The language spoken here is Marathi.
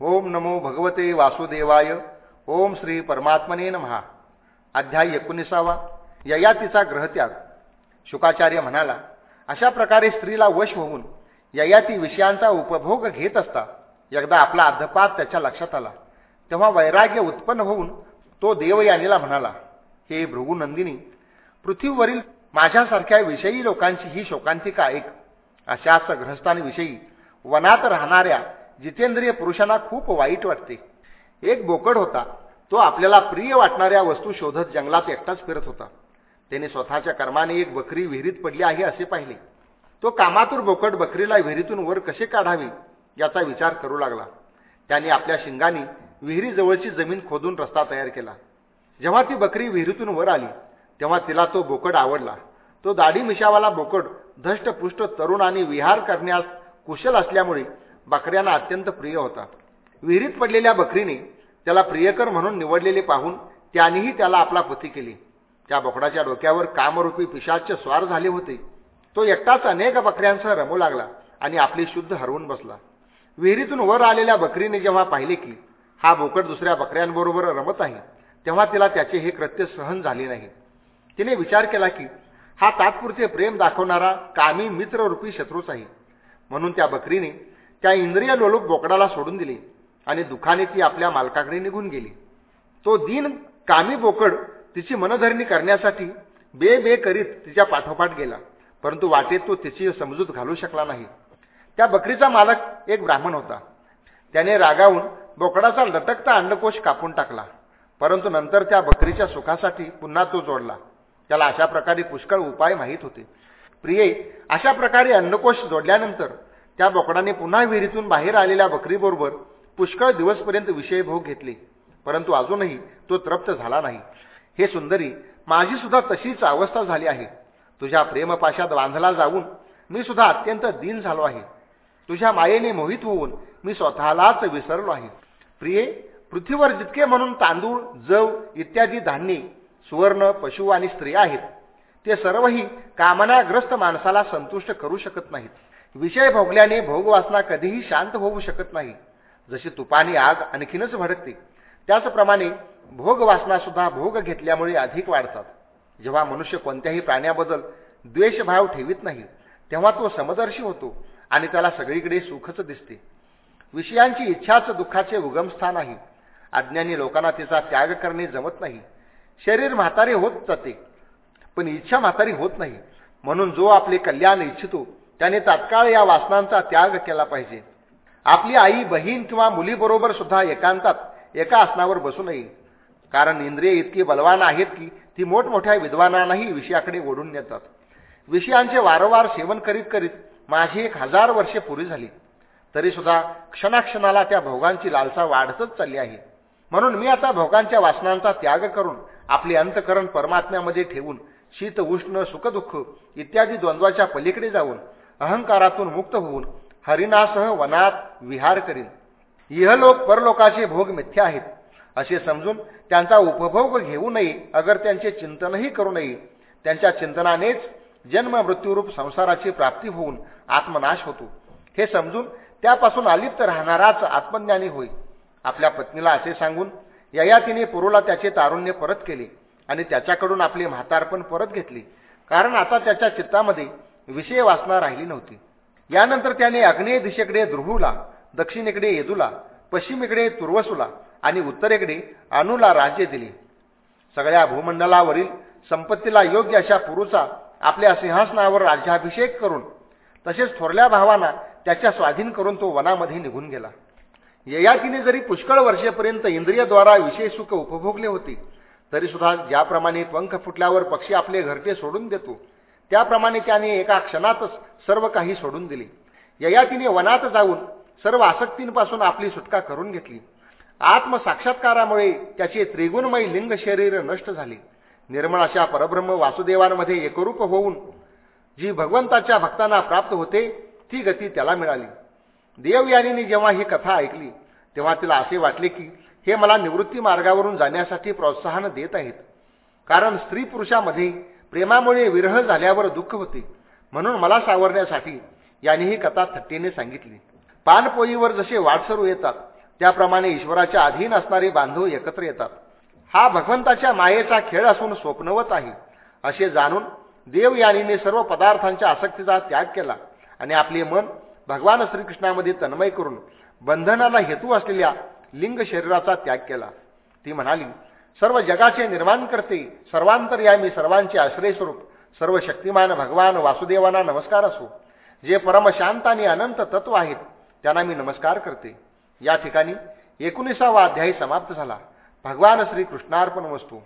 ओम नमो भगवते वासुदेवाय. ओम श्री परमात्मने महा अध्याय एकोणीसावा. ययातीचा ग्रहत्याग. शुकाचार्य म्हणाला अशा प्रकारे स्त्रीला वश होऊन ययाती विषयांचा उपभोग घेत असता एकदा आपला अर्धपात त्याच्या लक्षात आला. तेव्हा वैराग्य उत्पन्न होऊन तो देवयानीला म्हणाला हे भृगुनंदिनी पृथ्वीवरील माझ्यासारख्या विषयी लोकांची ही शोकांतिका ऐक. अशाच ग्रहस्थांविषयी वनात राहणाऱ्या जितेंद्रिय पुरुषांना खूप वाईट वाटते. एक बोकड होता तो आपल्याला प्रिय वाटणाऱ्या वस्तू शोधत जंगलात एकटाच फिरत होता. त्याने स्वतःच्या कर्माने एक बकरी विहिरीत पडली आहे असे पाहिले. तो कामातूर बोकड बकरीला विहिरीतून वर कसे काढावे याचा विचार करू लागला. त्याने आपल्या शिंगाने विहिरीजवळची जमीन खोदून रस्ता तयार केला. जेव्हा ती बकरी विहिरीतून वर आली तेव्हा तिला तो बोकड आवडला. तो दाढी मिशावाला बोकड धष्टपुष्ट तरुण आणि विहार करण्यास कुशल असल्यामुळे बकऱ्यांना अत्यंत प्रिय होता. विहिरीत पडलेल्या बकरीने त्याला प्रियकर म्हणून निवडलेले पाहून त्यानेही त्याला आपला पती केली. त्या बोकडाच्या डोक्यावर कामरूपी पिशाचे स्वार झाले होते. तो एकटाच अनेक बकऱ्यांसह रमू लागला आणि आपली शुद्ध हरवून बसला. विहिरीतून वर आलेल्या बकरीने जेव्हा पाहिले की हा बोकड दुसऱ्या बकऱ्यांबरोबर रमत आहे तेव्हा तिला त्याचे हे कृत्य सहन झाले नाही. तिने विचार केला की हा तात्पुरते प्रेम दाखवणारा कामी मित्ररूपी शत्रूच आहे. म्हणून त्या बकरीने त्या इंद्रिय लोलूप बोकडाला सोडून दिली आणि दुखाने ती आपल्या मालकाकडे निघून गेली. तो दिन कामी बोकड तिची मनधरणी करण्यासाठी बे बे करीत तिच्या पाठोपाठ गेला परंतु वाटेत तो तिची समजूत घालू शकला नाही. त्या बकरीचा मालक एक ब्राह्मण होता. त्याने रागावून बोकडाचा लटकता अंडकोश कापून टाकला परंतु नंतर त्या बकरीच्या सुखासाठी पुन्हा तो जोडला. त्याला अशा प्रकारे पुष्कळ उपाय माहीत होते. प्रिये अशा प्रकारे अन्नकोश जोडल्यानंतर त्या बोकडाने पुन्हा विहिरीतून बाहेर आलेल्या बकरीबरोबर पुष्कळ दिवसपर्यंत विषय भोग घेतले. परंतु अजूनही तो तृप्त झाला नाही. हे सुंदरी माझी सुद्धा तशीच अवस्था झाली आहे. तुझ्या प्रेमपाशात बांधला जाऊन मी सुद्धा अत्यंत दिन झालो आहे. तुझ्या मायेने मोहित होऊन मी स्वतःलाच विसरलो आहे. प्रिये पृथ्वीवर जितके म्हणून तांदूळ जव इत्यादी धान्ये सुवर्ण पशु आणि स्त्रिया आहेत ते सर्वही कामनाग्रस्त माणसाला संतुष्ट करू शकत नाहीत. विषय भोगल्याने भोगवासना कधीही शांत होऊ शकत नाही. जशी तुपानी आग आणखीनच भडकते त्याचप्रमाणे भोगवासना सुद्धा भोग घेतल्यामुळे अधिक वाढतात. जेव्हा मनुष्य कोणत्याही प्राण्याबद्दल द्वेषभाव ठेवीत नाही तेव्हा तो समदर्शी होतो आणि त्याला सगळीकडे सुखच दिसते. विषयांची इच्छाच दुःखाचे उगमस्थान आहे. अज्ञानी लोकांना तिचा त्याग करणे जमत नाही. शरीर म्हातारे होत जाते पण इच्छा म्हातारी होत नाही. म्हणून जो आपले कल्याण इच्छितो त्याने तात्काळ या वासनांचा त्याग केला पाहिजे. आपली आई बहीण किंवा मुलीबरोबर सुद्धा एकांतात एका आसनावर बसू नये कारण इंद्रिय इतकी बलवान आहेत की ती मोठमोठ्या विद्वानांनाही विषयाकडे ओढून नेतात. विषयांचे वारंवार सेवन करीत करीत माझी एक हजार वर्षे पुरी झाली. तरी सुद्धा क्षणाक्षणाला त्या भोगांची लालसा वाढतच चालली आहे. म्हणून मी आता भोगांच्या वासनांचा त्याग करून आपले अंतकरण परमात्म्यामध्ये ठेवून शीत उष्ण सुखदुःख इत्यादी द्वंद्वाच्या पलीकडे जाऊन अहंकारातून मुक्त होऊन हरिणासह वनात विहार करीन. इहलोक परलोकाचे भोग मिथ्या आहेत. असे समजून त्यांचा उपभोग घेऊ नये अगर त्यांचे चिंतनही करू नये. त्यांच्या चिंतनानेच जन्म मृत्यूरूप संसाराची प्राप्ती होऊन आत्मनाश होतो. हे समजून त्यापासून अलिप्त राहणाराच आत्मज्ञानी होईल आपल्या पत्नीला असे सांगून ययातीने पुरुला त्याचे तारुण्य परत केले आणि त्याच्याकडून आपले म्हातारपण परत घेतले. कारण आता त्याच्या चित्तामध्ये विषय वासना राहिली नव्हती. यानंतर त्याने अग्नेय दिशेकडे द्रुहूला दक्षिणेकडे येदूला पश्चिमेकडे तुर्वसूला आणि उत्तरेकडे अनुला राज्य दिले. सगळ्या भूमंडलावरील संपत्तीला योग्य अशा पुरुचा आपल्या सिंहासनावर राज्याभिषेक करून तसेच थोरल्या भावांना त्याच्या स्वाधीन करून तो वनामध्ये निघून गेला. ययातीने जरी पुष्कळ वर्षेपर्यंत इंद्रियद्वारा विषय सुख उपभोगले होते तरीसुद्धा ज्याप्रमाणे पंख फुटल्यावर पक्षी आपले घरटे सोडून देतो त्याप्रमाणे त्याने एका क्षणातच सर्व काही सोडून दिले. ययातीने वनात जाऊन सर्व आसक्तींपासून आपली सुटका करून घेतली. आत्मसाक्षात्कारामुळे त्याचे त्रिगुणमय लिंग शरीर नष्ट झाले. निर्मळ अशा परब्रह्म वासुदेवांमध्ये एकरूप होऊन जी भगवंताच्या भक्तांना प्राप्त होते ती गती त्याला मिळाली. देवयानीने जेव्हा ही कथा ऐकली तेव्हा तिला असे वाटले की हे मला निवृत्ती मार्गावरून जाण्यासाठी प्रोत्साहन देत आहेत. कारण स्त्री पुरुषामध्ये प्रेमामुळे विरह झाल्यावर दुःख होते. म्हणून मला सावरण्यासाठी याने ही कथा थट्टीने सांगितली. पानपोईवर जसे वाटसरू येतात त्याप्रमाणे ईश्वराच्या अधीन असणारे बांधव एकत्र येतात. हा भगवंताच्या मायेचा खेळ असून स्वप्नवत आहे. असे जाणून देवयानीने सर्व पदार्थांच्या आसक्तीचा त्याग केला आणि आपले मन भगवान श्रीकृष्णामध्ये तन्मय करून बंधनाला हेतू असलेल्या लिंग शरीराचा त्याग केला. ती म्हणाली सर्व जगाचे निर्माण करते. सर्वांतर्यामी सर्वांचे आश्रयस्वरूप. सर्व शक्तिमान भगवान वासुदेवांना नमस्कार असो. जे परमशांत आणि अनंत तत्व आहेत त्यांना मी नमस्कार करते. या ठिकाणी एकोणीसावा अध्यायी समाप्त झाला. भगवान श्रीकृष्णार्पण वस्तू.